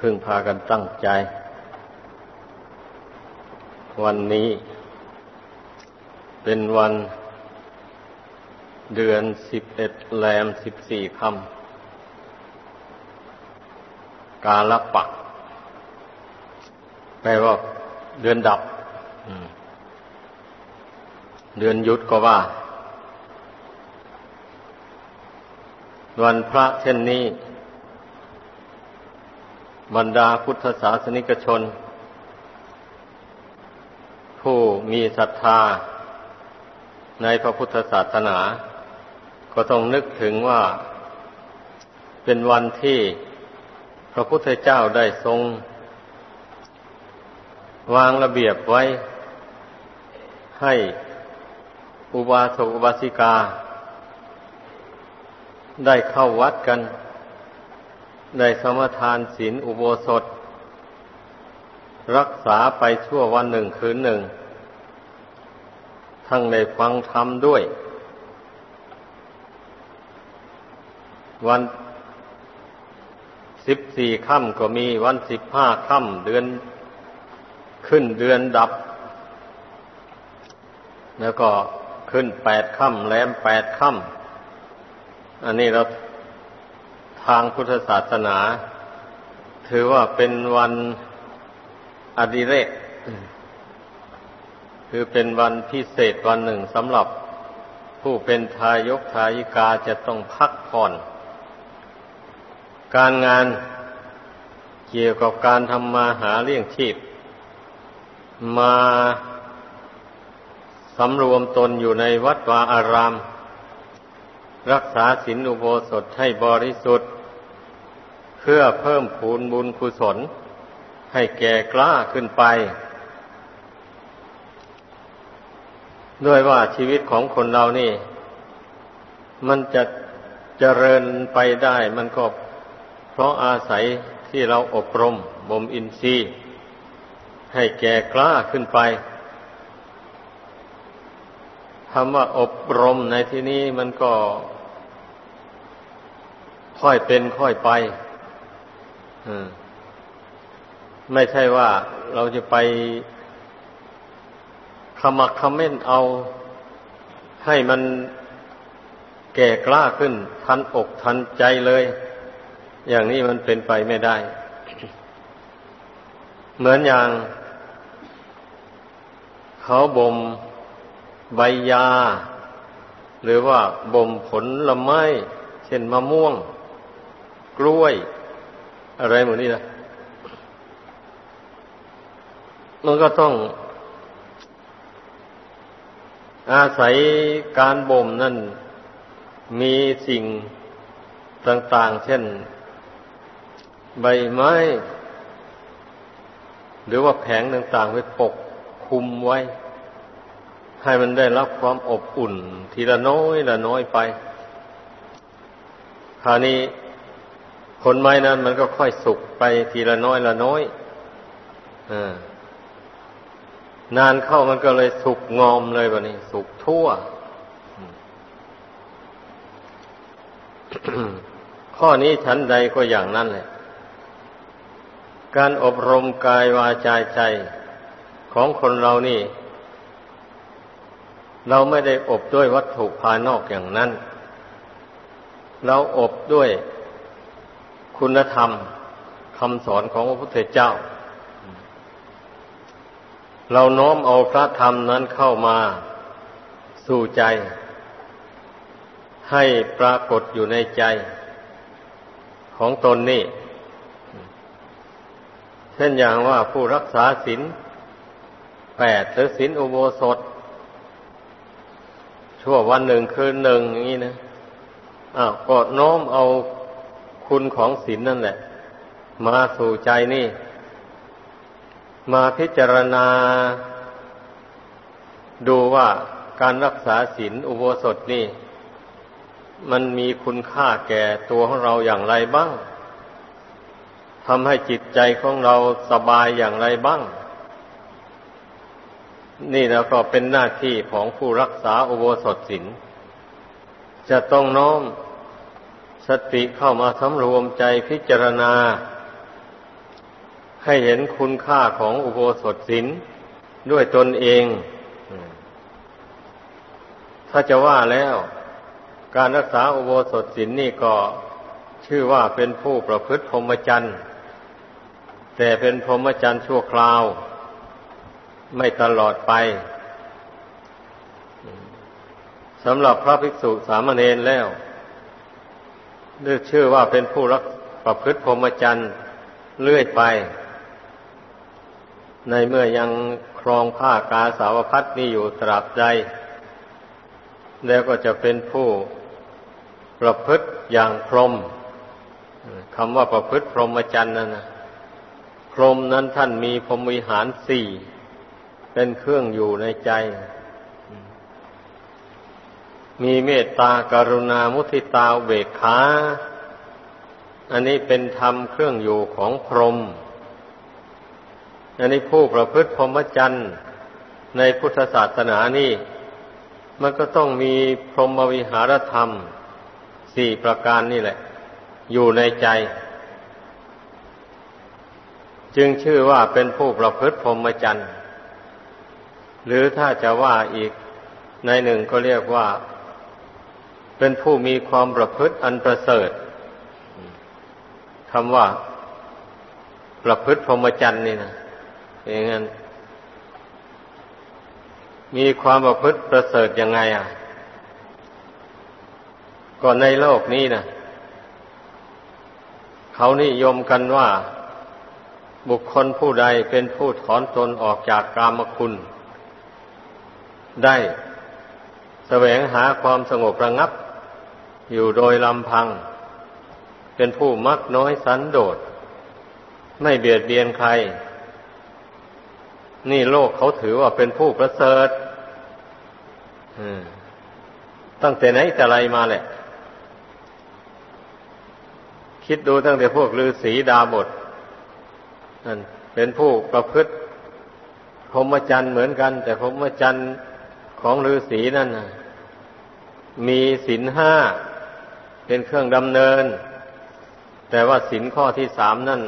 พึ่งพากันตั้งใจ วันนี้เป็นวันเดือนสิบเอ็ดแรมสิบสี่คำกาลปัก แปลว่าเดือนดับ เดือนยุดก็ว่า วันพระเช่นนี้ บรรดาพุทธศาสนิกชน ผู้มีศรัทธา ในพระพุทธศาสนา ก็ต้องนึกถึงว่า เป็นวันที่พระพุทธเจ้าได้ทรง วางระเบียบไว้ ให้อุบาสกอุบาสิกา ได้เข้าวัดกัน ได้สมทานศีลอุโบสถ รักษาไปชั่ววันหนึ่งคืนหนึ่ง ทั้งในฟังธรรมด้วย วันสิบสี่ค่ำก็มีวันสิบห้าค่ำเดือนขึ้นเดือนดับ แล้วก็ขึ้นแปดค่ำแรมแปดค่ำอันนี้เรา ทางพุทธศาสนา ถือว่าเป็นวันอดิเรก คือเป็นวันพิเศษวันหนึ่งสำหรับผู้เป็นทายกทายิกาจะต้องพักผ่อน การงานเกี่ยวกับการทำมาหาเลี้ยงชีพ มาสำรวมตนอยู่ในวัดวาอาราม รักษาศีลอุโบสถให้บริสุทธิ์ เพื่อเพิ่มพูนบุญกุศล ให้แก่กล้าขึ้นไป ด้วยว่าชีวิตของคนเรานี่ มันจะเจริญไปได้ มันก็เพราะอาศัยที่เราอบรมบ่มอินทรีย์ให้แก่กล้าขึ้นไปคำว่าอบรมในที่นี้มันก็ค่อยเป็นค่อยไป ไม่ใช่ว่าเราจะไปขมักขม้นเอาให้มันแก่กล้าขึ้น ทันอกทันใจเลย อย่างนี้มันเป็นไปไม่ได้ เหมือนอย่าง เขาบ่มใบยา หรือว่าบ่มผลละไม้ เช่นมะม่วง กล้วย อะไรหมดนี่นะมันก็ต้อง อาศัยการบ่มนั่น มีสิ่งต่าง ๆ เช่น ใบไม้ หรือว่าแผงต่าง ๆไว้ปกคุมไว้ ให้มันได้รับความอบอุ่น ทีละน้อยละน้อยไป คราวนี้ ผลไม้นั้นมันก็ค่อยสุกไปทีละน้อยละน้อยอนานเข้ามันก็เลยสุกงอมเลยแบบนี้ สุกทั่ว ข้อนี้ชั้นใดก็อย่างนั้นแหละ การอบรมกายวาจาใจของคนเรานี่ เราไม่ได้อบด้วยวัตถุภายนอกอย่างนั้น เราอบด้วย คุณธรรมคำสอนของพระพุทธเจ้า เราน้อมเอาพระธรรมนั้นเข้ามาสู่ใจ ให้ปรากฏอยู่ในใจ ของตนนี่ เช่นอย่างว่าผู้รักษาศีลแปดหรือศีลอุโบสถ ชั่ววันหนึ่งคืนหนึ่งอย่างนี้นะอ้าวก็น้อมเอา คุณของศีลนั่นแหละ มาสู่ใจนี่ มาพิจารณา ดูว่าการรักษาศีลอุโบสถนี่ มันมีคุณค่าแก่ตัวของเราอย่างไรบ้างทำให้จิตใจของเราสบายอย่างไรบ้าง นี่แล้วก็เป็นหน้าที่ของผู้รักษาอุโบสถศีลจะต้องน้อม สติเข้ามาสำรวมใจพิจารณา ให้เห็นคุณค่าของอุโบสถศีลด้วยตนเอง ถ้าจะว่าแล้ว การรักษาอุโบสถศีลนี่ก็ชื่อว่าเป็นผู้ประพฤติพรหมจรรย์แต่เป็นพรหมจรรย์ชั่วคราว ไม่ตลอดไปสำหรับพระภิกษุสามเณรแล้ว เรียกชื่อว่าเป็นผู้รักประพฤติพรหมจรรย์เลื่อยไป ในเมื่อยังครองผ้ากาสาวพัดนี้อยู่ตราบใด แล้วก็จะเป็นผู้ประพฤติอย่างพรหมคำว่าประพฤติพรหมจรรย์นั่นนะพรหมนั้นท่านมีพรหมวิหารสี่เป็นเครื่องอยู่ในใจ มีเมตตากรุณามุทิตาเบกขาอันนี้เป็นธรรมเครื่องอยู่ของพรหมอันนี้ผู้ประพฤติพรหมจรรย์ในพุทธศาสนานี่ มันก็ต้องมีพรหมวิหารธรรมสี่ประการนี่แหละ อยู่ในใจ จึงชื่อว่าเป็นผู้ประพฤติพรหมจรรย์หรือถ้าจะว่าอีกในหนึ่งก็เรียกว่า เป็นผู้มีความประพฤติอันประเสริฐคำว่า ประพฤติพรหมจรรย์นี่นะอย่างนั้นมีความประพฤติประเสริฐยังไงอะก่อนในโลกนี้นะเขานิยมกันว่า บุคคลผู้ใดเป็นผู้ถอนตนออกจากกามคุณ ได้แสวงหาความสงบระงับ อยู่โดยลำพัง เป็นผู้มักน้อยสันโดษ ไม่เบียดเบียนใคร นี่โลกเขาถือว่าเป็นผู้ประเสริฐตั้งแต่ไหนแต่ไรมาแหละ คิดดูตั้งแต่พวกฤาษีดาบทนั่นเป็นผู้ประพฤติพรหมจรรย์เหมือนกัน แต่พรหมจรรย์ของฤาษีนั่นมีศีลห้า เป็นเครื่องดำเนิน แต่ว่าสินข้อที่สามนั่น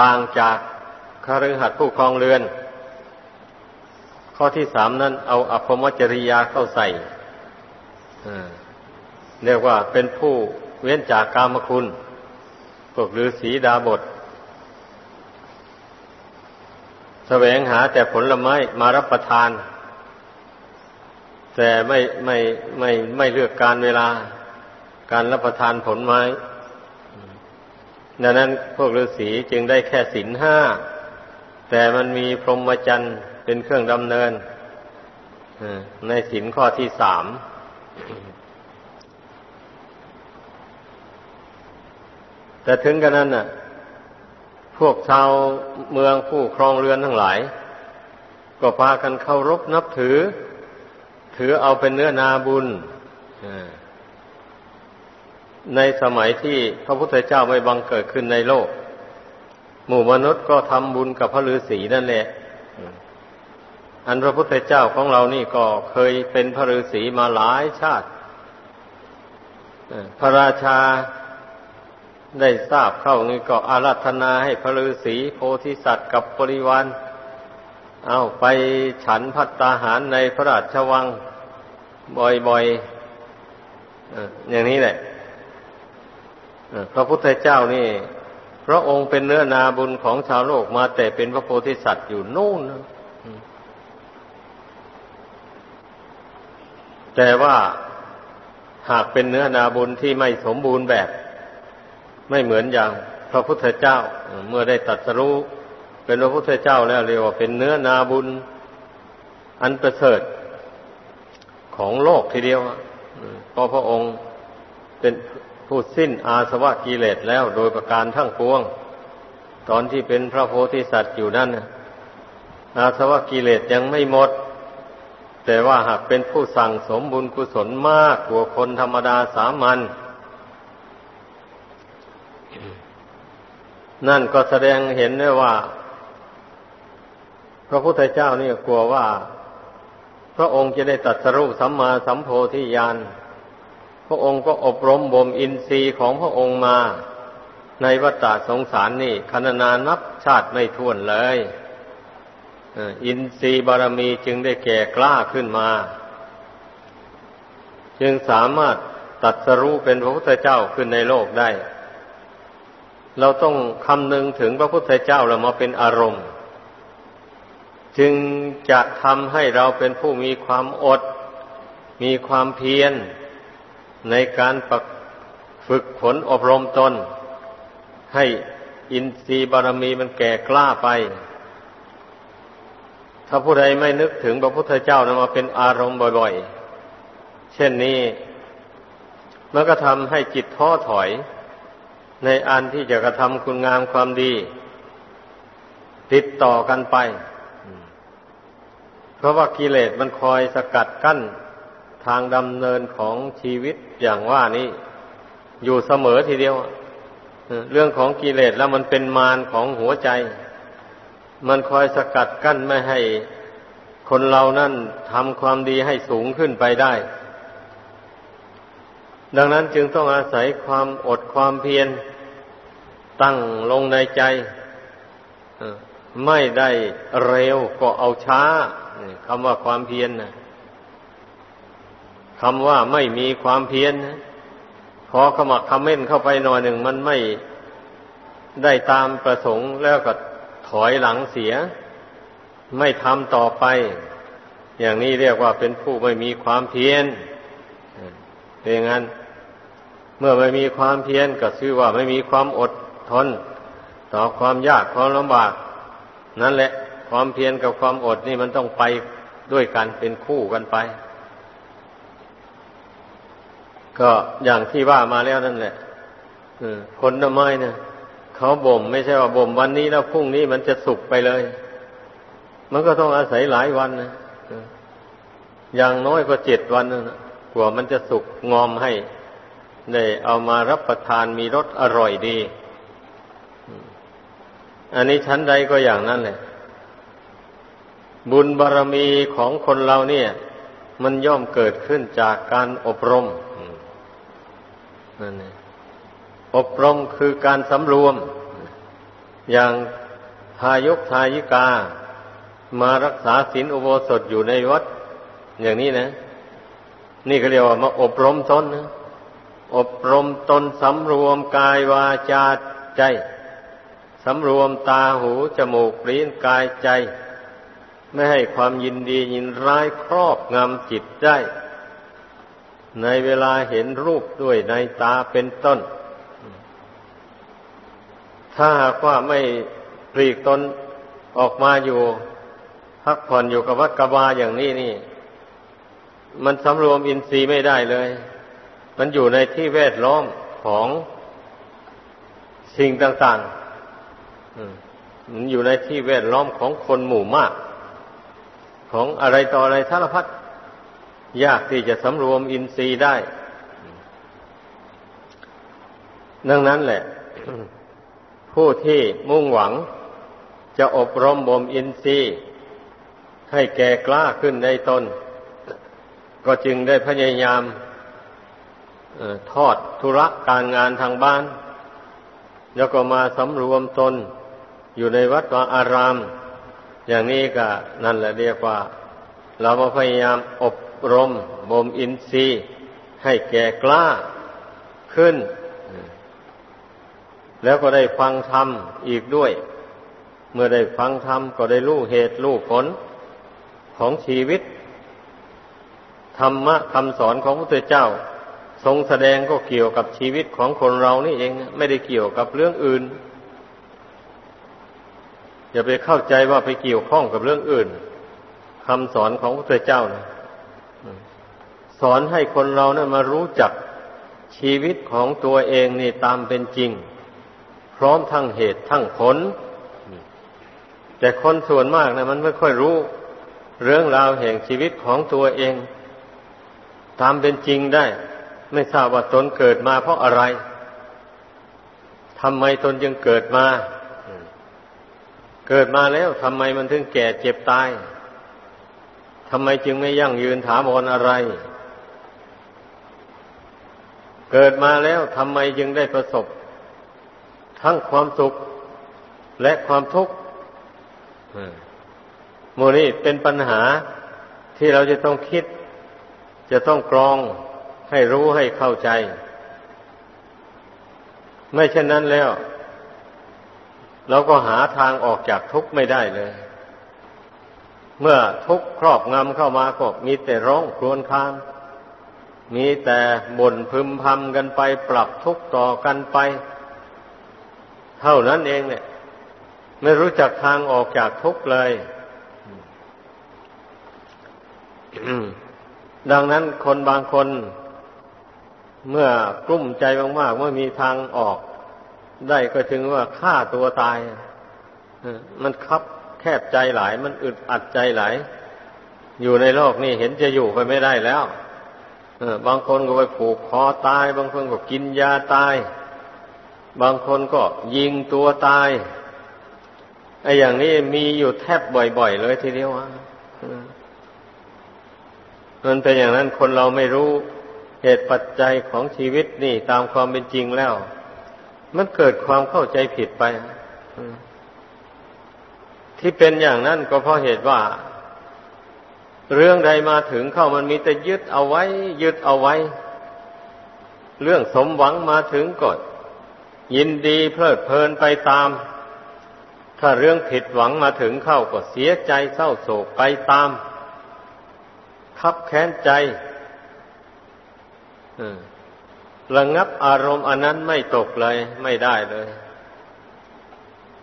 ต่างจากคาฤหัสถ์ผู้ครองเรือน ข้อที่สามนั้น เอาอภมจริยาเข้าใส่เรียกว่าเป็นผู้เว้นจากกามคุณพวกฤาษีดาบทแสวงหาแต่ผลไม้มารับประทาน แต่ไม่ไม่ไม่ไม่เลือกการเวลาการรับประทานผลไม้ ดังนั้นพวกฤาษีจึงได้แค่ศีลห้า แต่มันมีพรหมจรรย์เป็นเครื่องดำเนินในศีลข้อที่สามแต่ถึงกันนั้นน่ะ พวกชาวเมืองผู้ครองเรือนทั้งหลาย ก็พากันเคารพนับถือ ถือเอาเป็นเนื้อนาบุญในสมัยที่พระพุทธเจ้าไม่บังเกิดขึ้นในโลก หมู่มนุษย์ก็ทำบุญกับพระฤาษีนั่นแหละ อันพระพุทธเจ้าของเรานี่ก็เคยเป็นพระฤาษีมาหลายชาติพระราชาได้ทราบเข้านี่ก็อารัธนาให้พระฤาษีโพธิสัตว์กับบริวาร เอาไปฉันพัตตาหารในพระราชวัง บ่อยๆอย่างนี้แหละพระพุทธเจ้านี่ พระองค์เป็นเนื้อนาบุญของชาวโลกมาแต่เป็นพระโพธิสัตว์อยู่นู่นแต่ว่าหากเป็นเนื้อนาบุญที่ไม่สมบูรณ์แบบ ไม่เหมือนอย่างพระพุทธเจ้า เมื่อได้ตัดสรู้ เป็นพระพุทธเจ้าแล้วเรียกว่าเป็นเนื้อนาบุญ อันประเสริฐของโลกทีเดียวเพราะพระองค์เป็นผู้สิ้นอาสวะกิเลสแล้วโดยประการทั้งปวง ตอนที่เป็นพระโพธิสัตว์อยู่นั่นอาสวะกิเลสยังไม่หมด แต่ว่าหากเป็นผู้สั่งสมบุญกุศลมากกว่าคนธรรมดาสามัญนั่นก็แสดงเห็นได้ว่า พระพุทธเจ้านี่กลัวว่า พระองค์จะได้ตัดสรุปสัมมาสัมโพธิญาณพระองค์ก็อบรมบ่มอินทรีย์ของพระองค์มา ในวัฏสงสารนี่คณนานับชาติไม่ท้วนเลยอินทรีย์บารมีจึงได้แก่กล้าขึ้นมา จึงสามารถตัดสรู้เป็นพระพุทธเจ้าขึ้นในโลกได้ เราต้องคำนึงถึงพระพุทธเจ้าเรามาเป็นอารมณ์ จึงจะทำให้เราเป็นผู้มีความอด มีความเพียรในการฝึกฝนอบรมตน ให้อินทรีย์บารมีมันแก่กล้าไป ถ้าผู้ใดไม่นึกถึงพระพุทธเจ้านะมาเป็นอารมณ์บ่อยๆ เช่นนี้มันก็ทำให้จิตท้อถอย ในอันที่จะกระทำคุณงามความดี ติดต่อกันไป เพราะว่ากิเลสมันคอยสกัดกั้นทางดำเนินของชีวิตอย่างว่านี้ อยู่เสมอทีเดียวเรื่องของกิเลสแล้วมันเป็นมารของหัวใจ มันคอยสกัดกั้นไม่ให้คนเรานั่นทำความดีให้สูงขึ้นไปได้ ดังนั้นจึงต้องอาศัยความอดความเพียรตั้งลงในใจ ไม่ได้เร็วก็เอาช้าคำว่าความเพียรนะคำว่าไม่มีความเพียรนะพอขมักคำเม่นเข้าไปหน่อยหนึ่งมันไม่ได้ตามประสงค์แล้วก็ถอยหลังเสีย ไม่ทำต่อไป อย่างนี้เรียกว่าเป็นผู้ไม่มีความเพียรเป็นงั้น เมื่อไม่มีความเพียรก็ชื่อว่าไม่มีความอดทน ต่อความยากความลำบาก นั่นแหละ ความเพียรกับความอดนี่มันต้องไปด้วยกันเป็นคู่กันไป ก็อย่างที่ว่ามาแล้วนั่นแหละผลไม้เนี่ยเขาบ่ม ไม่ใช่ว่าบ่มวันนี้แล้วพรุ่งนี้มันจะสุกไปเลย มันก็ต้องอาศัยหลายวันนะอย่างน้อยก็เจ็ดวันนะกว่ามันจะสุกงอมให้ได้เอามารับประทานมีรสอร่อยดี อันนี้ชั้นใดก็อย่างนั้นแหละ บุญบารรมีของคนเราเนี่ย มันย่อมเกิดขึ้นจากการอบรมนั่นเองอบรมคือการสำรวม อย่างทายกทายิกา มารักษาศีลอุโบสถอยู่ในวัด อย่างนี้นะ นี่ก็เรียกว่ามาอบรมตนนะอบรมตนสำรวมกายวาจาใจ สำรวมตาหูจมูกลิ้นกายใจ ไม่ให้ความยินดียินร้ายครอบงำจิตได้ ในเวลาเห็นรูปด้วยในตาเป็นต้น ถ้าหากว่าไม่ปลีกตนออกมาอยู่ พักผ่อนอยู่กับวัดกบาอย่างนี้นี่ มันสำรวมอินทรีย์ไม่ได้เลย มันอยู่ในที่แวดล้อมของสิ่งต่างๆ อยู่ในที่แวดล้อมของคนหมู่มาก ของอะไรต่ออะไรสารพัดยากที่จะสำรวมอินทรีย์ได้ ดังนั้นแหละ ผู้ที่มุ่งหวังจะอบรมบ่มอินทรีย์ ให้แก่กล้าขึ้นในตน ก็จึงได้พยายามทอดธุระการงานทางบ้าน แล้วก็มาสำรวมตน อยู่ในวัดวาอาราม อย่างนี้ก็นั่นแหละเรียกว่า เรามาพยายามอบรมบ่มอินทรีย์ ให้แก่กล้าขึ้น แล้วก็ได้ฟังธรรมอีกด้วย เมื่อได้ฟังธรรมก็ได้รู้เหตุรู้ผลของชีวิต ธรรมะคำสอนของพระพุทธเจ้า ทรงแสดงก็เกี่ยวกับชีวิตของคนเรานี่เอง ไม่ได้เกี่ยวกับเรื่องอื่น อย่าไปเข้าใจว่าไปเกี่ยวข้องกับเรื่องอื่นคำสอนของพระเจ้านะสอนให้คนเรานะ่ยมารู้จักชีวิตของตัวเองนี่ตามเป็นจริง พร้อมทั้งเหตุทั้งผล แต่คนส่วนมากนะมันไม่ค่อยรู้ เรื่องราวแห่งชีวิตของตัวเอง ตามเป็นจริงได้ ไม่ทราบว่าตนเกิดมาเพราะอะไรทำไมตนจึงเกิดมา เกิดมาแล้วทำไมมันถึงแก่เจ็บตายทำไมจึงไม่ยั่งยืนถาวรอะไร เกิดมาแล้วทำไมจึงได้ประสบ ทั้งความสุขและความทุกข์โมนี่เป็นปัญหาที่เราจะต้องคิด จะต้องกรองให้รู้ให้เข้าใจ ไม่เช่นนั้นแล้ว เราก็หาทางออกจากทุกข์ไม่ได้เลย เมื่อทุกข์ครอบงำเข้ามาก็มีแต่ร้องครวญครางมีแต่บ่นพึมพำกันไปปรับทุกข์ต่อกันไป เท่านั้นเองเนี่ย ไม่รู้จักทางออกจากทุกข์เลยดังนั้นคนบางคน เมื่อกลุ้มใจมากๆเมื่อมีทางออก ได้ก็ถึงว่าฆ่าตัวตายมันคับแคบใจหลาย มันอึดอัดใจหลาย อยู่ในโลกนี่เห็นจะอยู่ไปไม่ได้แล้วบางคนก็ไปผูกคอตาย บางคนก็กินยาตาย บางคนก็ยิงตัวตายไอ้อย่างนี้มีอยู่แทบบ่อยๆเลยทีเดียวมันเป็นอย่างนั้นคนเราไม่รู้เหตุปัจจัยของชีวิตนี่ตามความเป็นจริงแล้ว มันเกิดความเข้าใจผิดไปที่เป็นอย่างนั้นก็เพราะเหตุว่า เรื่องใดมาถึงเข้ามันมีแต่ยึดเอาไว้ ยึดเอาไว้ เรื่องสมหวังมาถึงก็ยินดีเพลิดเพลินไปตาม ถ้าเรื่องผิดหวังมาถึงเข้าก็เสียใจเศร้าโศกไปตามคับแค้นใจ ระงับอารมณ์อันนั้นไม่ตกเลยไม่ได้เลย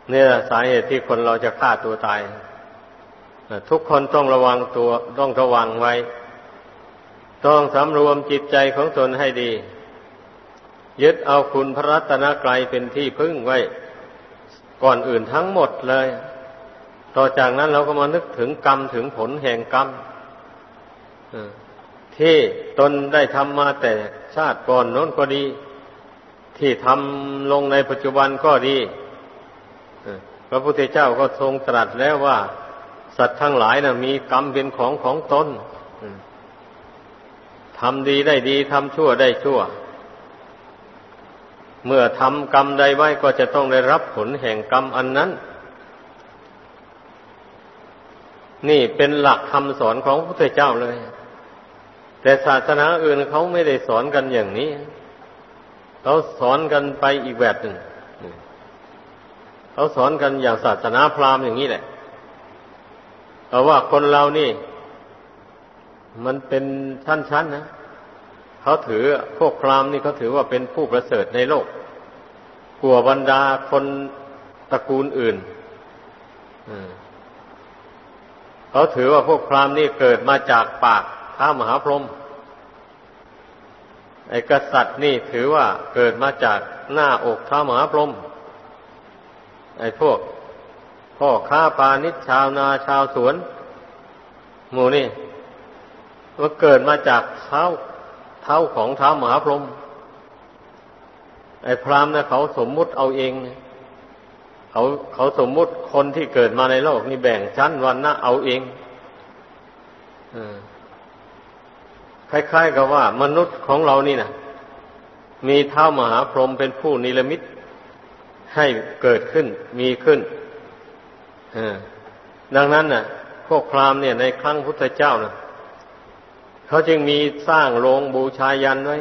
เนี่ยสาเหตุที่คนเราจะฆ่าตัวตายทุกคนต้องระวังตัวต้องระวังไว้ ต้องสำรวมจิตใจของตนให้ดี ยึดเอาคุณพระรัตนกรัยเป็นที่พึ่งไว้ ก่อนอื่นทั้งหมดเลย ต่อจากนั้นเราก็มานึกถึงกรรมถึงผลแห่งกรรมที่ตนได้ทำมาแต่ ชาติก่อนโน้นก็ดี ที่ทำลงในปัจจุบันก็ดีพระพุทธเจ้าก็ทรงตรัสแล้วว่า สัตว์ทั้งหลายนะ่ะ มีกรรมเป็นของของตนทำดีได้ดีทำชั่วได้ชั่ว เมื่อทำกรรมใดไว้ก็จะต้องได้รับผลแห่งกรรมอันนั้น นี่เป็นหลักคำสอนของพระพุทธเจ้าเลย แต่ศาสนาอื่นเขาไม่ได้สอนกันอย่างนี้ เขาสอนกันไปอีกแบบหนึ่งเขาสอนกันอย่างศาสนาพราหมณ์อย่างนี้แหละแต่ว่าคนเรานี่ มันเป็นชั้นๆนะเขาถือพวกพราหมณ์นี่เขาถือว่าเป็นผู้ประเสริฐในโลกกลัวบรรดาคนตระกูลอื่นเขาถือว่าพวกพราหมณ์นี่เกิดมาจากปาก ท้ามหาพรหมไอ้กษัตริย์นี่ถือว่าเกิดมาจากหน้าอกท้ามหาพรหมไอ้พวกพ่อค้าปานิชชาวนาชาวสวน หมู่นี่ว่าเกิดมาจากเท้าเท้าของท้ามหาพรหมไอ้พรามนะเขาสมมุติเอาเองเขาเขาสมมุติคนที่เกิดมาในโลกนี่แบ่งชั้นวันนะเอาเองอ คล้าย ๆ กับว่ามนุษย์ของเรานี่นะมีเท้ามหาพรหมเป็นผู้นิรมิตให้เกิดขึ้นมีขึ้นดังนั้นน่ะ พวกพราหมณ์เนี่ย ในครั้งพุทธเจ้านะเขาจึงมีสร้างโรงบูชายันไว้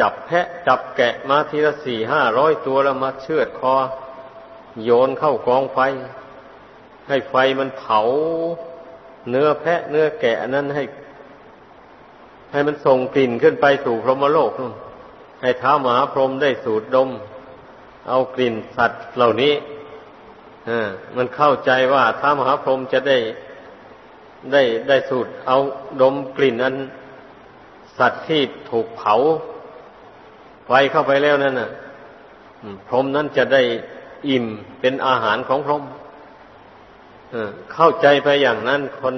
จับแพะจับแกะมาทีละสี่ห้าร้อยตัวแล้วมาเชือดคอ โยนเข้ากองไฟ ให้ไฟมันเผา เนื้อแพะเนื้อแกะนั้นให้ ให้มันส่งกลิ่นขึ้นไปสู่พรหมโลกนู่นให้ท้ามหาพรหมได้สูดดม เอากลิ่นสัตว์เหล่านี้อมันเข้าใจว่าท้ามหาพรหมจะได้ได้ได้สูดเอาดมกลิ่นนั้นสัตว์ที่ถูกเผาไฟเข้าไปแล้วนั่นน่ะพรหมนั้นจะได้อิ่มเป็นอาหารของพรหมเข้าใจไปอย่างนั้นคน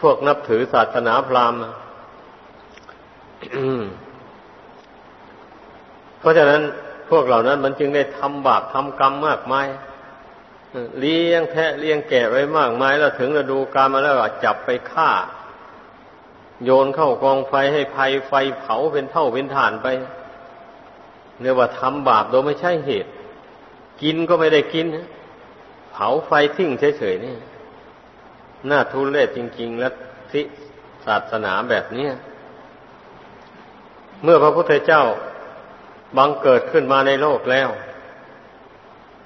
พวกนับถือศาสนาพราหมณ์ เพราะฉะนั้นพวกเหล่านั้นมันจึงได้ทำบาปทำกรรมมากมายเลี้ยงแพะเลี้ยงแกะไว้มากมายแล้วถึงฤดูกาลมาแล้วจับไปฆ่า โยนเข้ากองไฟให้ไฟไฟเผาเป็นเท่าเป็นฐานไปเรียกว่าทำบาปโดยไม่ใช่เหตุ กินก็ไม่ได้กินเผาไฟทิ้งเฉยๆนี่น่าทุเรศจริง ๆ และที่ศาสนาแบบนี้ เมื่อพระพุทธเจ้าบังเกิดขึ้นมาในโลกแล้ว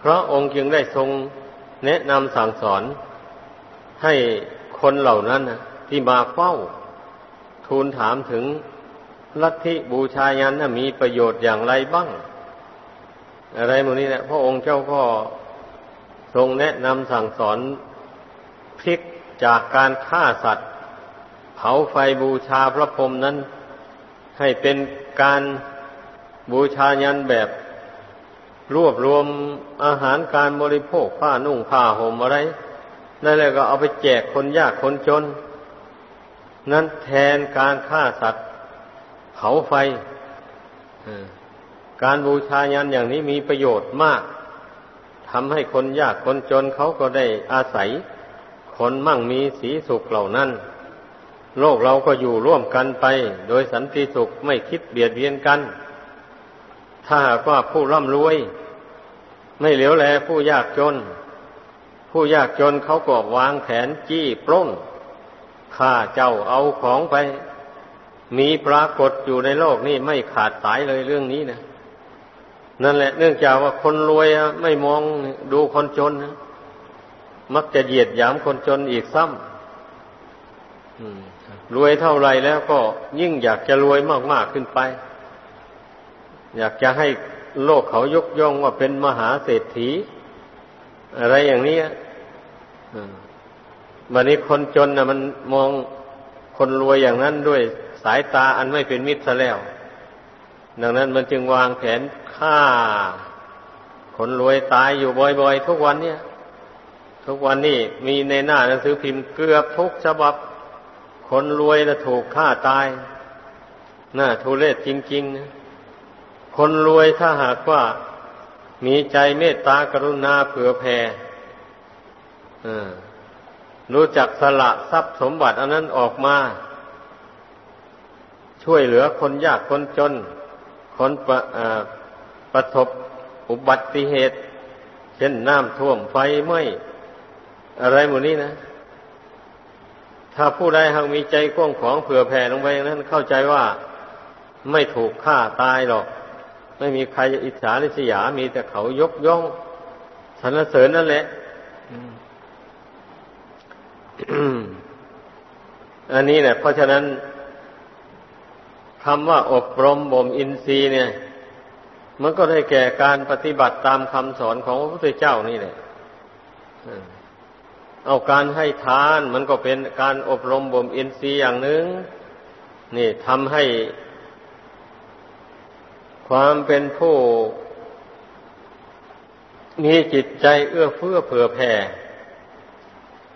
พระองค์จึงได้ทรงแนะนำสั่งสอน ให้คนเหล่านั้นที่มาเฝ้า ทูลถามถึงลัทธิบูชายันนะมีประโยชน์อย่างไรบ้าง อะไรหมดนี้แหละพระองค์เจ้าก็ทรงแนะนำสั่งสอนพลิกจากการฆ่าสัตว์ เผาไฟบูชาพระพรหมนั้น ให้เป็นการบูชายันแบบรวบรวมอาหารการบริโภคผ้านุ่งผ้าห่มอะไรนั่นแหละก็เอาไปแจกคนยากคนจน นั้นแทนการฆ่าสัตว์เผาไฟการบูชายันอย่างนี้มีประโยชน์มากทำให้คนยากคนจนเขาก็ได้อาศัยคนมั่งมีสีสุขเหล่านั้น โลกเราก็อยู่ร่วมกันไป โดยสันติสุขไม่คิดเบียดเบียนกัน ถ้าหากว่าผู้ร่ำรวย ไม่เหลียวแลผู้ยากจน ผู้ยากจนเขาก็วางแผนจี้ปล้นฆ่าเจ้าเอาของไป มีปรากฏอยู่ในโลกนี้ไม่ขาดสายเลยเรื่องนี้นะนั่นแหละเนื่องจากว่าคนรวยไม่มองดูคนจนนะมักจะเหยียดหยามคนจนอีกซ้ำ รวยเท่าไรแล้วก็ยิ่งอยากจะรวยมากๆขึ้นไป อยากจะให้โลกเขายกย่องว่าเป็นมหาเศรษฐี อะไรอย่างนี้วันนี้คนจนนะมันมองคนรวยอย่างนั้นด้วยสายตาอันไม่เป็นมิตรซะแล้ว ดังนั้นมันจึงวางแผนฆ่า คนรวยตายอยู่บ่อยๆ ทุกวันเนี่ย ทุกวันนี้มีในหน้าหนังสือพิมพ์เกือบทุกฉบับ คนรวยจะถูกฆ่าตายน่าทุเรศจริงๆนะคนรวยถ้าหากว่ามีใจเมตตากรุณาเผื่อแผ่รู้จักสละทรัพย์สมบัติอันนั้นออกมา ช่วยเหลือคนยากคนจน คนประประสบอุบัติเหตุ เช่นน้ำท่วมไฟไหม้อะไรหมดนี้นะ ถ้าผู้ใดหากมีใจกว้างขวางเผื่อแผ่ลงไปอย่างนั้น เข้าใจว่าไม่ถูกฆ่าตายหรอก ไม่มีใครอิจฉาริษยา มีแต่เขายกย่องสรรเสริญนั่นแหละอันนี้เนี่ยเพราะฉะนั้นคำว่าอบรมบ่มอินทรีย์เนี่ย มันก็ได้แก่การปฏิบัติตามคำสอนของพระพุทธเจ้านี่แหละ เอาการให้ทานมันก็เป็นการอบรมบ่มอินทรีย์อย่างหนึ่ง นี่ทำให้ ความเป็นผู้ มีจิตใจเอื้อเฟื้อเผื่อแผ่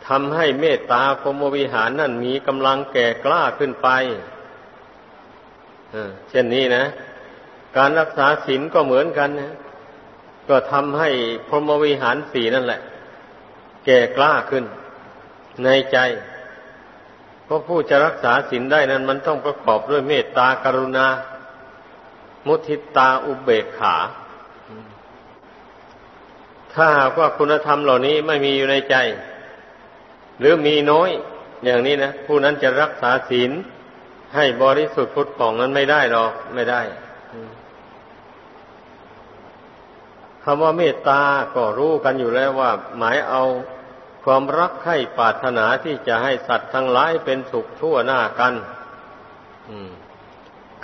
ทำให้เมตตาพรมวิหารนั่นมีกำลังแก่กล้าขึ้นไปเช่นนี้นะ การรักษาศีลก็เหมือนกันนะก็ทำให้พรหมวิหารสีนั่นแหละ แก่กล้าขึ้น ในใจ เพราะผู้จะรักษาศีลได้นั้น มันต้องประกอบด้วยเมตตากรุณา มุทิตาอุเบกขา ถ้าหากว่าคุณธรรมเหล่านี้ไม่มีอยู่ในใจ หรือมีน้อยอย่างนี้นะผู้นั้นจะรักษาศีลให้บริสุทธิ์พุทธของนั้นไม่ได้หรอกไม่ได้คำว่าเมตตาก็รู้กันอยู่แล้วว่า หมายเอา ความรักใคร่ปรารถนาที่จะให้สัตว์ทั้งหลายเป็นสุขทั่วหน้ากัน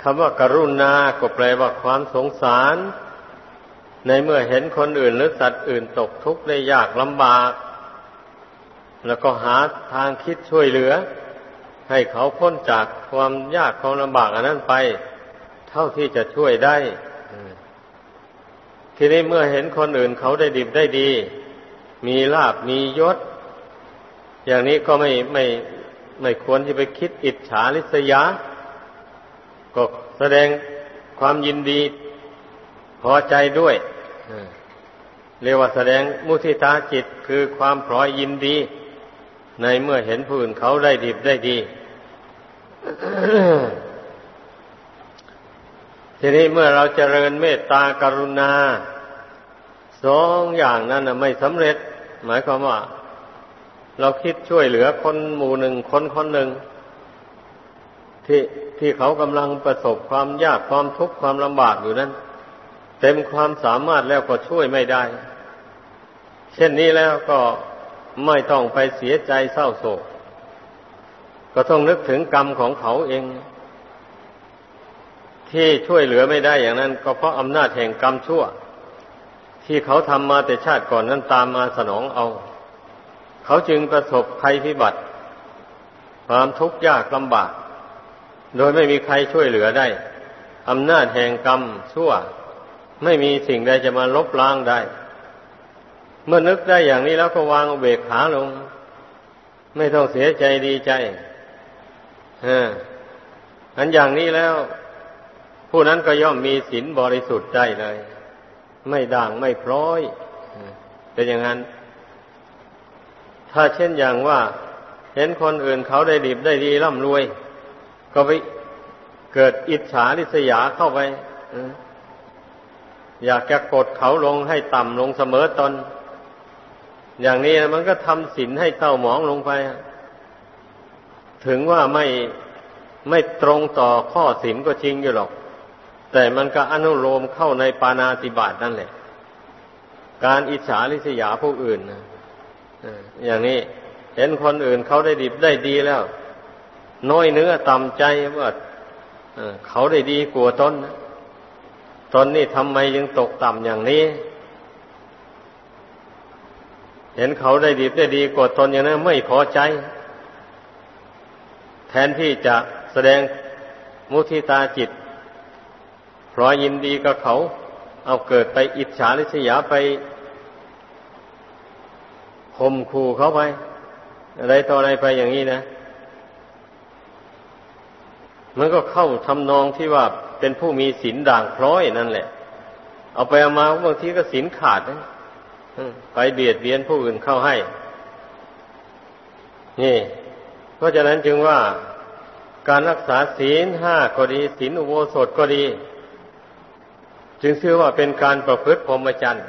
คำว่ากรุณาก็แปลว่าความสงสาร ในเมื่อเห็นคนอื่นหรือสัตว์อื่นตกทุกข์ได้ยากลำบาก แล้วก็หาทางคิดช่วยเหลือ ให้เขาพ้นจากความยากความลำบากอันนั้นไป เท่าที่จะช่วยได้ทีนี้เมื่อเห็นคนอื่นเขาได้ดิบได้ดี มีลาบมียศ อย่างนี้ก็ไม่ไม่ไม่ควรที่ไปคิดอิจฉาริษยา ก็แสดงความยินดีพอใจด้วยเรียกว่าแสดงมุทิตาจิตคือความพลอยยินดี ในเมื่อเห็นผู้อื่นเขาได้ดิบได้ดี ทีนี้เมื่อเราเจริญเมตตากรุณาสองอย่างนั้นไม่สำเร็จ หมายความว่า เราคิดช่วยเหลือคนหมู่หนึ่งคนคนหนึ่ง ที่ที่เขากำลังประสบความยากความทุกข์ความลำบากอยู่นั้น เต็มความสามารถแล้วก็ช่วยไม่ได้ เช่นนี้แล้วก็ไม่ต้องไปเสียใจเศร้าโศก ก็ต้องนึกถึงกรรมของเขาเอง ที่ช่วยเหลือไม่ได้อย่างนั้น ก็เพราะอำนาจแห่งกรรมชั่ว ที่เขาทำมาแต่ชาติก่อนนั้นตามมาสนองเอา เขาจึงประสบภัยพิบัติ ความทุกข์ยากลำบาก โดยไม่มีใครช่วยเหลือได้อำนาจแห่งกรรมชั่ว ไม่มีสิ่งใดจะมาลบล้างได้ เมื่อนึกได้อย่างนี้แล้วก็วางเบกขาลง ไม่ต้องเสียใจดีใจอันอย่างนี้แล้ว ผู้นั้นก็ย่อมมีศีลบริสุทธิ์ได้เลย ไม่ด่างไม่พร้อยเป็นอย่างนั้น ถ้าเช่นอย่างว่า เห็นคนอื่นเขาได้ดีได้ดีร่ำรวย ก็ไปเกิดอิจฉาริษยาเข้าไปอยากจะกดเขาลงให้ต่ำลงเสมอตน อย่างนี้มันก็ทำศีลให้เศร้าหมองลงไป ถึงว่าไม่ไม่ตรงต่อข้อศีลก็จริงอยู่หรอก แต่มันก็อนุโลมเข้าในปานาติบาตนั่นแหละ การอิจฉาริษยาผู้อื่นนะ อย่างนี้เห็นคนอื่นเขาได้ดีได้ดีแล้ว น้อยเนื้อต่ำใจว่าเขาได้ดีกว่าตนตนนี่ทำไมยังตกต่ำอย่างนี้ เห็นเขาได้ดีได้ดีกว่าตนอย่างนั้นไม่พอใจ แทนที่จะแสดงมุทิตาจิตพรอยยินดีกับเขา เอาเกิดไปอิจฉาริษยาไป ข่มขู่เขาไป อะไรต่ออะไรไปอย่างนี้นะ มันก็เข้าทำนองที่ว่าเป็นผู้มีศีลด่างพร้อยนั่นแหละ เอาไปเอามาบางทีก็ศีลขาดนะไปเบียดเบียนผู้อื่นเข้าให้ นี่ เพราะฉะนั้นจึงว่าการรักษาศีลห้าก็ดีศีลอุโบสถก็ดี จึงชื่อว่าเป็นการประพฤติพรหมจรรย์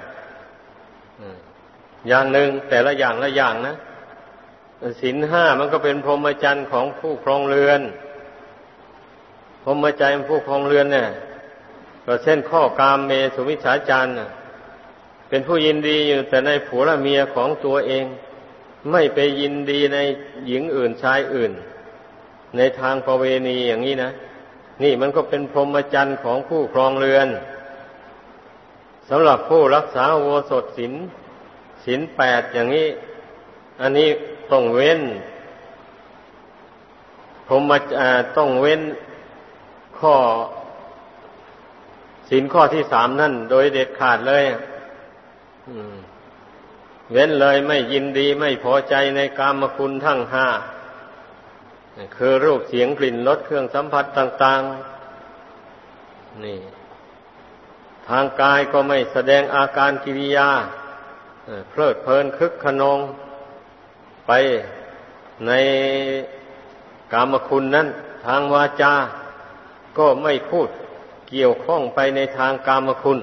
อย่างหนึ่งแต่ละอย่างละอย่างนะศีลห้ามันก็เป็นพรหมจรรย์ของผู้ครองเรือน พรหมจรรย์ผู้ครองเรือนเนี่ยก็เช่นข้อกามเมสุมิชาจารย์เป็นผู้ยินดีอยู่แต่ในผัวและเมียของตัวเอง ไม่ไปยินดีในหญิงอื่นชายอื่น ในทางประเวณีอย่างนี้นะนี่มันก็เป็นพรหมจรรย์ของผู้ครองเรือนสำหรับผู้รักษาโวสถศิน ศินแปดอย่างนี้ อันนี้ต้องเว้นพรหมต้องเว้นข้อศินข้อที่สามนั่น โดยเด็ดขาดเลยเว้นเลยไม่ยินดีไม่พอใจในกามคุณทั้งห้าคือรูปเสียงกลิ่นรสเครื่องสัมผัสต่าง ๆ นี่ ทางกายก็ไม่แสดงอาการกิริยา เพลิดเพลินคึกขนองไปในกามคุณนั้น ทางวาจาก็ไม่พูดเกี่ยวข้องไปในทางกามคุณ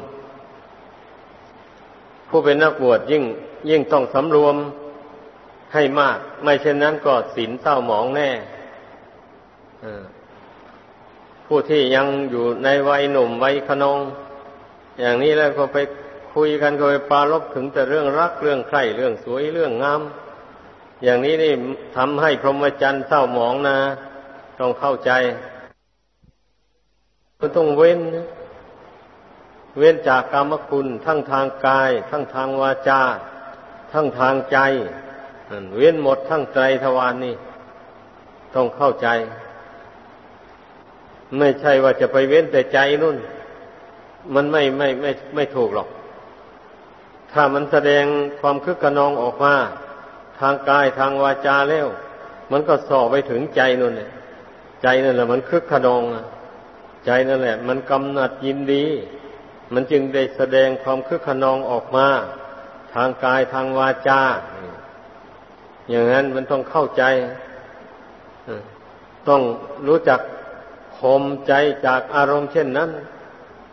ผู้เป็นนักบวชยิ่งยิ่งต้องสำรวมให้มาก ไม่เช่นนั้นก็ศีลเศร้าหมองแน่ผู้ที่ยังอยู่ในวัยหนุ่มวัยขนอง อย่างนี้แล้วก็ไป คุยกันก็ไปปาลบถึงแต่เรื่องรักเรื่องใคร่เรื่องสวยเรื่องงาม อย่างนี้นี่ทำให้พรหมจรรย์เศร้าหมองนะ ต้องเข้าใจก็ต้องเว้น เว้นจากกรรมคุณ ทั้งทางกาย ทั้งทางวาจา ทั้งทางใจ เว้นหมดทั้งใจทวารนนี่ ต้องเข้าใจ ไม่ใช่ว่าจะไปเว้นแต่ใจนุ่น มันไม่ไม่ไม่ไม่ถูกหรอก ถ้ามันแสดงความคึกขนองออกมาทางกายทางวาจาแล้ว มันก็ส่อไปถึงใจนุ่นเลยใจนั่นแหละ มันคึกขนองใจนั่นแหละ มันกำหนัดยินดี มันจึงได้แสดงความคึกขนองออกมา ทางกายทางวาจาอย่างนั้นมันต้องเข้าใจต้องรู้จักข่มใจจากอารมณ์เช่นนั้น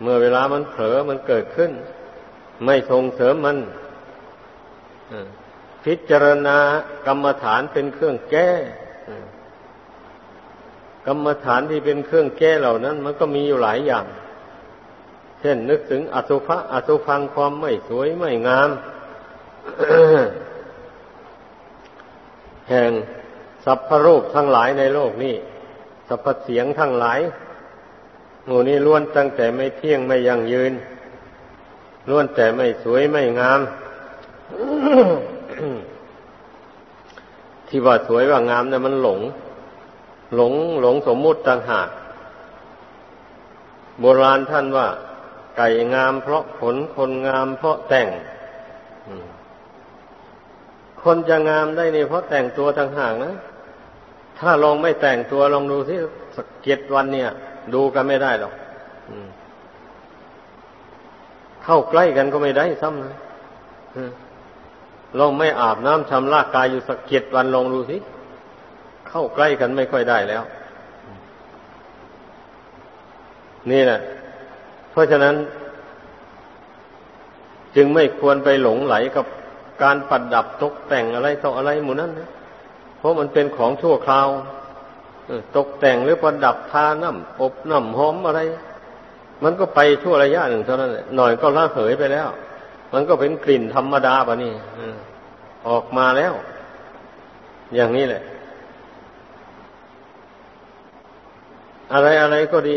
เมื่อเวลามันเผลอมันเกิดขึ้น ไม่ส่งเสริมมันพิจารณากรรมฐานเป็นเครื่องแก้กรรมฐานที่เป็นเครื่องแก้เหล่านั้น มันก็มีอยู่หลายอย่าง เช่น นึกถึงอสุภะอสุพังความไม่สวยไม่งาม แห่งสัพพรูปทั้งหลายในโลกนี้สัพพเสียงทั้งหลายหมู่นี้ล้วนตั้งแต่ไม่เที่ยงไม่ยั่งยืน ล้วนแต่ไม่สวยไม่งาม ที่ว่าสวยว่างามเนี่ยมันหลง หลงหลงสมมุติต่างหากโบราณท่านว่า ไก่งามเพราะขนคนงามเพราะแต่งคนจะงามได้นี่เพราะแต่งตัวต่างหากนะ ถ้าลองไม่แต่งตัวลองดูที่สักเจ็ดวันเนี่ย ดูกันไม่ได้หรอก เข้าใกล้กันก็ไม่ได้ซ้ำนะลองไม่อาบน้ำชำระกายอยู่สักเจ็ดวันลองดูสิเข้าใกล้กันไม่ค่อยได้แล้ว นี่แหละเพราะฉะนั้น จึงไม่ควรไปหลงไหลกับการปัดดับตกแต่งอะไรต่ออะไรหมู่นั้นนะเพราะมันเป็นของชั่วคราวตกแต่งหรือประดับทาน้ำอบน้ำหอมอะไร มันก็ไปชั่วระยะหนึ่งเท่านั้นหน่อยก็ละเหยไปแล้ว มันก็เป็นกลิ่นธรรมดาปะนี่ออกมาแล้ว อย่างนี้แหละ อะไรอะไรก็ดี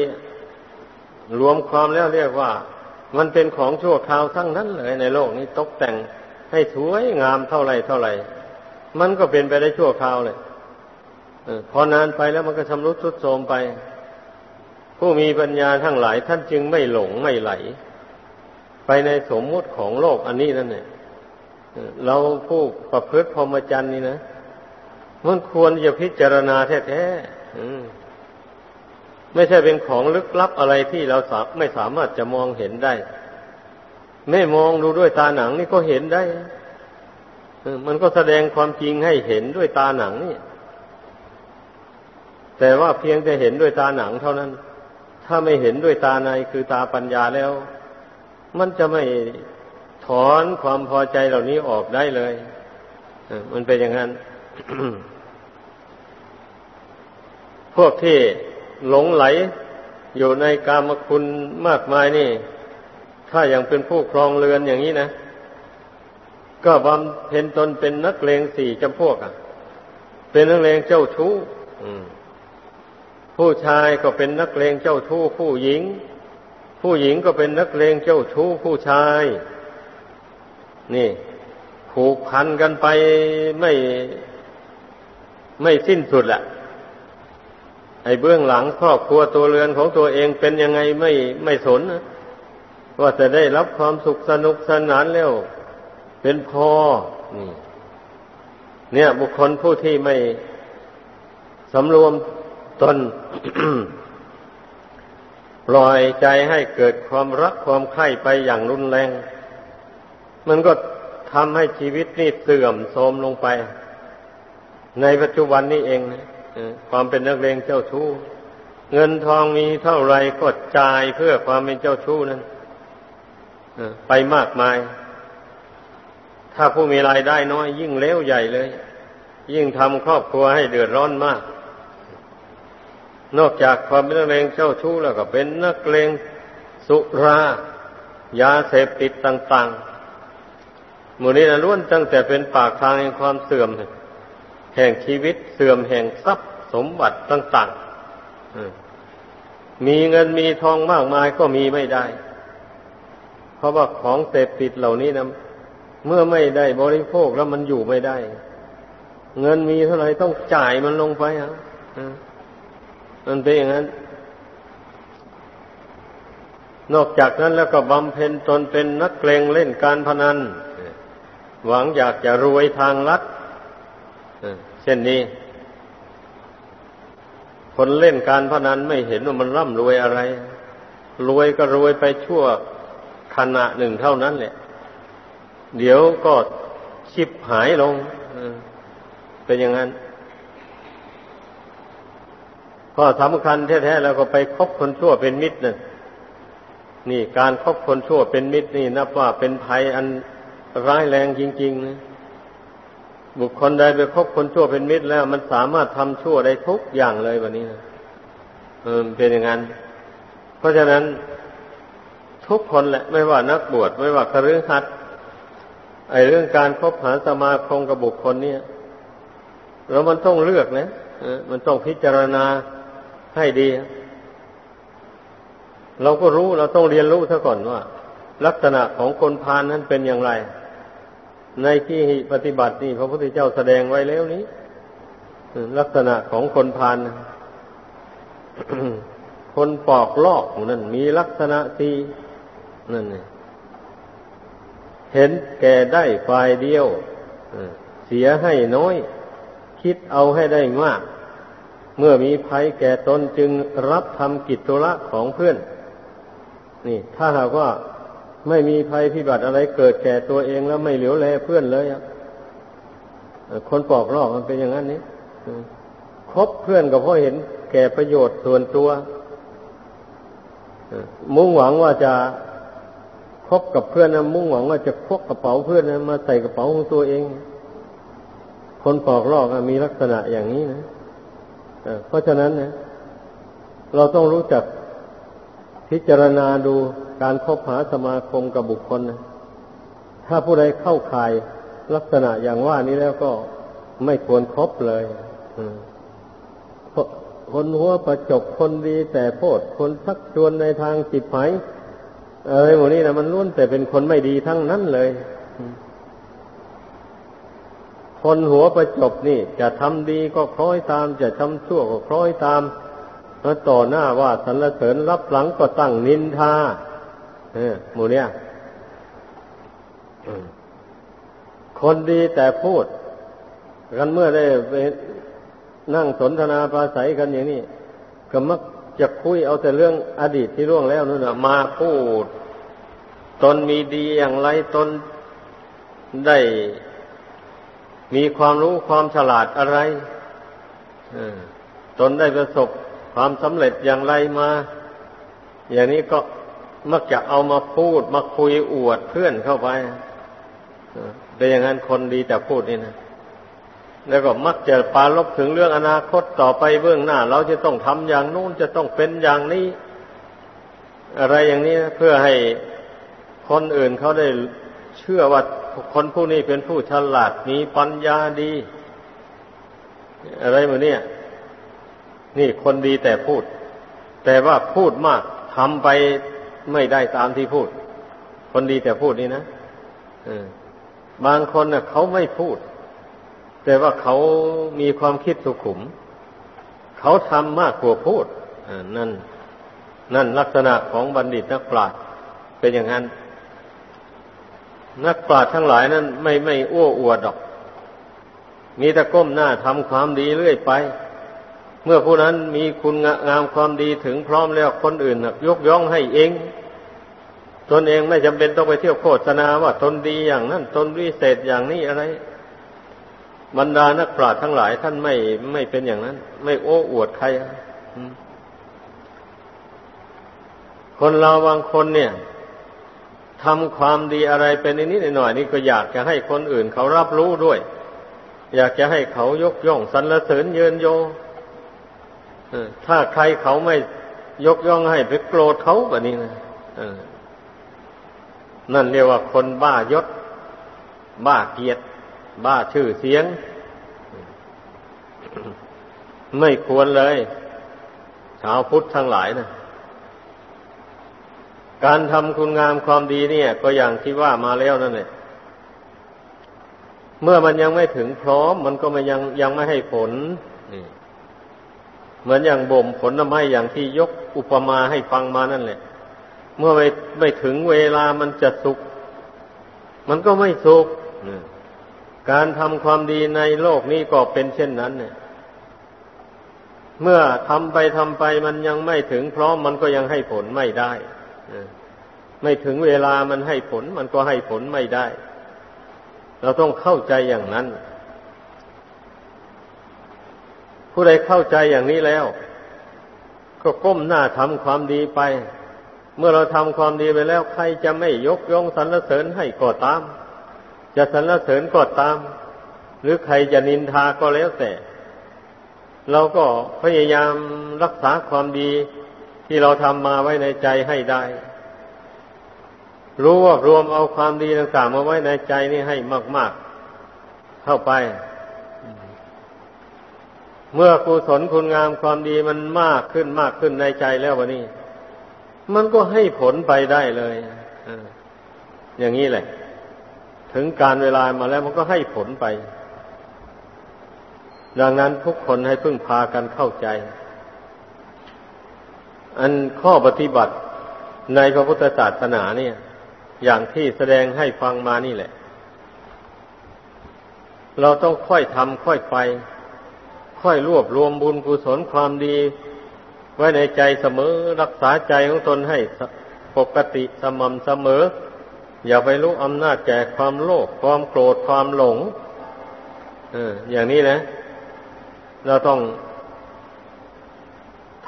รวมความแล้วเรียกว่า มันเป็นของชั่วคราวทั้งนั้นเลย ในโลกนี้ตกแต่งให้สวยงามเท่าไรเท่าไรมันก็เป็นไปได้ชั่วคราวเลยพอนานไปแล้วมันก็ชำรุดทรุดโทรมไป ผู้มีปัญญาทั้งหลายท่านจึงไม่หลงไม่ไหล ไปในสมมุติของโลกอันนี้นั่นเนี่ยเราผู้ประพฤติพรหมจรรย์นี่นะมันควรจะพิจารณาแท้ๆไม่ใช่เป็นของลึกลับอะไรที่เราไม่สามารถจะมองเห็นได้ ไม่มองดูด้วยตาหนังนี่ก็เห็นได้มันก็แสดงความจริงให้เห็นด้วยตาหนังนี่แต่ว่าเพียงแต่เห็นด้วยตาหนังเท่านั้น ถ้าไม่เห็นด้วยตาในคือตาปัญญาแล้ว มันจะไม่ถอนความพอใจเหล่านี้ออกได้เลยมันเป็นอย่างนั้น พวกที่หลงไหลอยู่ในกามคุณมากมายนี่ ถ้าอย่างเป็นผู้ครองเรือนอย่างนี้นะ ก็บำเพ็ญตนเป็นนักเลงสี่จำพวกอะ เป็นนักเลงเจ้าชู้ ผู้ชายก็เป็นนักเลงเจ้าชู้ผู้หญิง ผู้หญิงก็เป็นนักเลงเจ้าชู้ผู้ชาย นี่ผูกพันกันไปไม่ไม่สิ้นสุดแหละไอ้เบื้องหลังครอบครัวตัวเรือนของตัวเองเป็นยังไงไม่ไม่สนนะว่าจะได้รับความสุขสนุกสนานแล้ว เป็นพอนี่ เนี่ย บุคคลผู้ที่ไม่สำรวม ตนปล่อยใจให้เกิดความรักความใคร่ไปอย่างรุนแรง มันก็ทำให้ชีวิตนี่เสื่อมโทรมลงไป ในปัจจุบันนี้เองนะความเป็นนักเลงเจ้าชู้ เงินทองมีเท่าไรก็จ่ายเพื่อความเป็นเจ้าชู้นั้นไปมากมาย ถ้าผู้มีรายได้น้อยยิ่งเลี้ยวใหญ่เลย ยิ่งทำครอบครัวให้เดือดร้อนมาก นอกจากความเป็นนักเลงเจ้าชู้แล้วก็เป็นนักเลงสุรายาเสพติดต่าง ๆ หมู่นี้นะล้วนตั้งแต่เป็นปากทางแห่งความเสื่อม แห่งชีวิตเสื่อมแห่งทรัพย์สมบัติต่างๆมีเงินมีทองมากมายก็มีไม่ได้ เพราะว่าของเสพติดเหล่านี้นะเมื่อไม่ได้บริโภคแล้วมันอยู่ไม่ได้ เงินมีเท่าไหร่ต้องจ่ายมันลงไปฮะ มันเป็นอย่างนั้น นอกจากนั้นแล้วก็บำเพ็ญตนเป็นนักเกรงเล่นการพนัน หวังอยากจะรวยทางลัดเช่นนี้ คนเล่นการพนันไม่เห็นว่ามันร่ำรวยอะไร รวยก็รวยไปชั่วขณะหนึ่งเท่านั้นแหละ เดี๋ยวก็ชิบหายลงเป็นอย่างนั้น ก็สำคัญแท้ๆแล้วก็ไปคบคนชั่วเป็นมิตรนั่นนี่การคบคนชั่วเป็นมิตรนี่นับว่าเป็นภัยอันร้ายแรงจริงๆนะบุคคลใดไปคบคนชั่วเป็นมิตรแล้ว มันสามารถทำชั่วได้ทุกอย่างเลยวันนี้นะเออเป็นอย่างนั้น เพราะฉะนั้นทุกคนแหละไม่ว่านักบวชไม่ว่าคฤหัสถ์ไอเรื่องการคบหาสมาคมกับบุคคลเนี่ยเรามันต้องเลือกนะมันต้องพิจารณา ให้ดี เราก็รู้เราต้องเรียนรู้ซะก่อนว่า ลักษณะของคนพาลนั้นเป็นอย่างไร ในที่ปฏิบัตินี่พระพุทธเจ้าแสดงไว้แล้วนี้ ลักษณะของคนพาลคนปอกลอกนั่นมีลักษณะที่นั่นเห็นแก่ได้ฝ่ายเดียวเสียให้น้อย คิดเอาให้ได้มาก เมื่อมีภัยแก่ตนจึงรับทำกิจตุระของเพื่อน นี่ ถ้าหากว่าไม่มีภัยพิบัติอะไรเกิดแก่ตัวเองแล้วไม่เหลียวแลเพื่อนเลยคนปอกลอกมันเป็นอย่างนั้นนี้คบเพื่อนก็เพราะเห็นแก่ประโยชน์ส่วนตัวมุ่งหวังว่าจะคบกับเพื่อนนะมุ่งหวังว่าจะคกกระเป๋าเพื่อนนะมาใส่กระเป๋าของตัวเอง คนปอกลอกมีลักษณะอย่างนี้นะ เพราะฉะนั้นนะเราต้องรู้จักพิจารณาดูการคบหาสมาคมกับบุคคลนะถ้าผู้ใดเข้าข่ายลักษณะอย่างว่านี้แล้วก็ไม่ควรครบเลยคนหัวประจบคนดีแต่โพดคนชักชวนในทางจิตไผอะไรหมดนี้นะมันล้วนแต่เป็นคนไม่ดีทั้งนั้นเลย คนหัวประจบนี่ จะทำดีก็คล้อยตาม จะทำชั่วก็คล้อยตามแล้วต่อหน้าว่าสรรเสริญรับหลังก็ตั้งนินทาเออหมูเนี่ยคนดีแต่พูด กันเมื่อได้ไปนั่งสนทนาปราศัยกันอย่างนี้ก็มักจะคุยเอาแต่เรื่องอดีตที่ล่วงแล้วนั่นนะมาพูด ตนมีดีอย่างไรตนได้ มีความรู้ความฉลาดอะไรตนได้ประสบความสำเร็จอย่างไรมา อย่างนี้ก็มักจะเอามาพูดมาคุยอวดเพื่อนเข้าไปเป็นอย่างนั้นคนดีแต่พูดนี่นะแล้วก็มักจะปาลบถึงเรื่องอนาคตต่อไปเบื้องหน้า เราจะต้องทำอย่างนู้นจะต้องเป็นอย่างนี้ อะไรอย่างนี้เพื่อให้คนอื่นเขาได้เชื่อว่า คนผู้นี้เป็นผู้ฉลาดมีปัญญาดี อะไรมือนนี้นี่คนดีแต่พูด แต่ว่าพูดมากทำไปไม่ได้ตามที่พูด คนดีแต่พูดนี่นะบางคนเน่ะ เขาไม่พูด แต่ว่าเขามีความคิดสุขุม เขาทำมากกว่าพูดนั่น นั่นลักษณะของบัณฑิตนักปราชญ์เป็นอย่างนั้น นักปราชญ์ทั้งหลายนั้นไม่ไม่อ้วอวดหรอก มีแต่ก้มหน้าทำความดีเรื่อยไป เมื่อผู้นั้นมีคุณงามความดีถึงพร้อมแล้วคนอื่นยกย่องให้เองตนเองไม่จำเป็นต้องไปเที่ยวโฆษณาว่าตนดีอย่างนั้นตนวิเศษอย่างนี้อะไร บรรดานักปราชญ์ทั้งหลายท่านไม่ไม่เป็นอย่างนั้น ไม่โอ้อวดใครคนเราบางคนเนี่ย ทำความดีอะไรเป็นนิดหน่อยนี่ก็อยากจะให้คนอื่นเขารับรู้ด้วย อยากจะให้เขายกย่องสรรเสริญเยินโยถ้าใครเขาไม่ยกย่องให้ไปโกรธเขาแบบนี้นะนั่นเรียกว่าคนบ้ายศ บ้าเกียรติบ้าชื่อเสียง ไม่ควรเลย ชาวพุทธทั้งหลายนะ การทำคุณงามความดีเนี่ย ก็อย่างที่ว่ามาแล้วนั่นแหละเมื่อมันยังไม่ถึงพร้อม มันก็ไม่ยังยังไม่ให้ผลเหมือนอย่างบ่มผลไม้อย่างที่ยกอุปมาให้ฟังมานั่นแหละ เมื่อไม่ไม่ถึงเวลามันจะสุก มันก็ไม่สุกการทำความดีในโลกนี้ก็เป็นเช่นนั้น เนี่ย เมื่อทำไปทำไปมันยังไม่ถึงพร้อมมันก็ยังให้ผลไม่ได้ ไม่ถึงเวลามันให้ผล มันก็ให้ผลไม่ได้ เราต้องเข้าใจอย่างนั้น ผู้ใดเข้าใจอย่างนี้แล้ว ก็ก้มหน้าทำความดีไป เมื่อเราทำความดีไปแล้ว ใครจะไม่ยกย่องสรรเสริญให้ก็ตาม จะสรรเสริญก็ตาม หรือใครจะนินทาก็แล้วแต่ เราก็พยายามรักษาความดี ที่เราทำมาไว้ในใจให้ได้ รู้ว่ารวมเอาความดีต่างๆมาไว้ในใจนี่ให้มาก ๆ เข้าไป เมื่อกุศลคุณงามความดีมันมากขึ้นมากขึ้นในใจแล้ววะนี่มันก็ให้ผลไปได้เลยอย่างนี้แหละ ถึงการเวลามาแล้วมันก็ให้ผลไป ดังนั้นทุกคนให้พึ่งพากันเข้าใจ อันข้อปฏิบัติในพระพุทธศาสนาเนี่ย อย่างที่แสดงให้ฟังมานี่แหละ เราต้องค่อยทำค่อยไป ค่อยรวบรวมบุญกุศลความดี ไว้ในใจเสมอรักษาใจของตนให้ปกติสม่ำเสมอ อย่าไปรู้อำนาจแก่ความโลภความโกรธความหลง เออ อย่างนี้นะ เราต้อง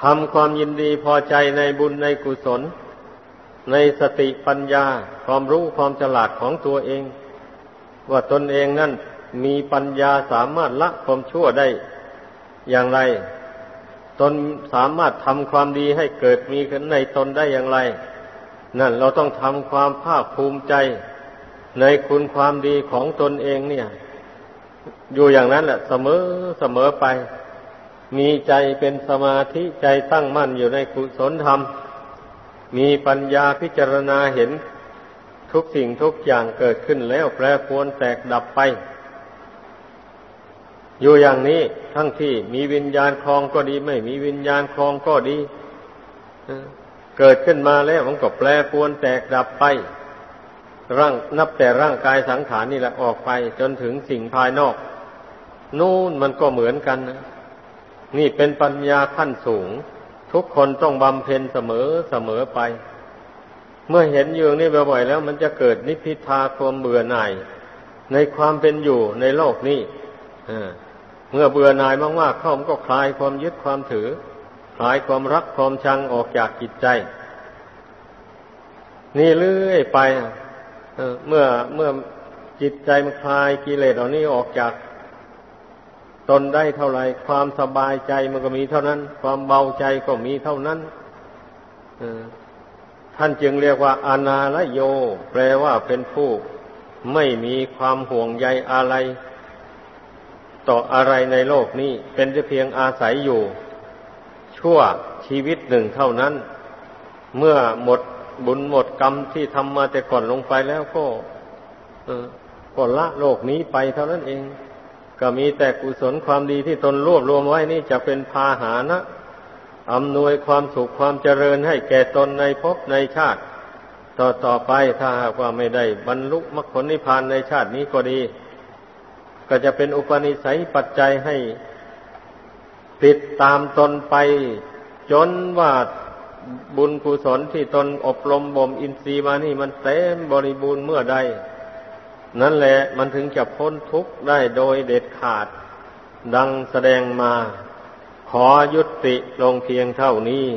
ทำความยินดีพอใจในบุญในกุศล ในสติปัญญาความรู้ความฉลาดของตัวเอง ว่าตนเองนั่นมีปัญญาสามารถละความชั่วได้ อย่างไร ตนสามารถทำความดีให้เกิดมีขึ้นในตนได้อย่างไร นั่นเราต้องทำความภาคภูมิใจ ในคุณความดีของตนเองเนี่ย อยู่อย่างนั้นแหละเสมอเสมอไป มีใจเป็นสมาธิใจตั้งมั่นอยู่ในกุศลธรรม มีปัญญาพิจารณาเห็นทุกสิ่งทุกอย่างเกิดขึ้นแล้วแปรปรวนแตกดับไป อยู่อย่างนี้ทั้งที่มีวิญญาณคลองก็ดี ไม่มีวิญญาณคลองก็ดี เกิดขึ้นมาแล้วมันก็แปรปวนแตกดับไป ร่างนับแต่ร่างกายสังขารนี่แหละออกไป จนถึงสิ่งภายนอก นู่นมันก็เหมือนกันนะ นี่เป็นปัญญาขั้นสูง ทุกคนต้องบำเพ็ญเสมอเสมอไป เมื่อเห็นอยู่นี่บ่อยๆแล้ว มันจะเกิดนิพพิทาความเบื่อหน่าย ในความเป็นอยู่ในโลกนี้เมื่อเบื่อหน่ายมากๆเข้ามันก็คลายความยึดความถือ คลายความรักความชังออกจากจิตใจ นี่เรื่อยไปเมื่อเมื่อจิตใจมันคลายกิเลสเหล่านี้ออกจาก ตนได้เท่าไรความสบายใจมันก็มีเท่านั้น ความเบาใจก็มีเท่านั้นท่านจึงเรียกว่าอนาลโย แปลว่าเป็นผู้ ไม่มีความห่วงใยอะไร ต่ออะไรในโลกนี้ เป็นแต่เพียงอาศัยอยู่ ชั่วชีวิตหนึ่งเท่านั้น เมื่อหมดบุญหมดกรรมที่ทำมาแต่ก่อนลงไปแล้วก็ก็ละโลกนี้ไปเท่านั้นเอง ก็มีแต่กุศลความดีที่ตนรวบรวมไว้นี่จะเป็นพาหานะอำนวยความสุขความเจริญให้แก่ตนในภพในชาติ ต่อต่อไปถ้าหากว่าไม่ได้บรรลุมรรคผลนิพพานในชาตินี้ก็ดี ก็จะเป็นอุปนิสัยปัจจัยให้ติดตามตนไป จนว่าบุญกุศลที่ตนอบรมบ่มอินทรีย์มานี่มันเต็มบริบูรณ์เมื่อใด นั่นแหละมันถึงจะพ้นทุกข์ได้โดยเด็ดขาด ดังแสดงมา ขอยุติลงเพียงเท่านี้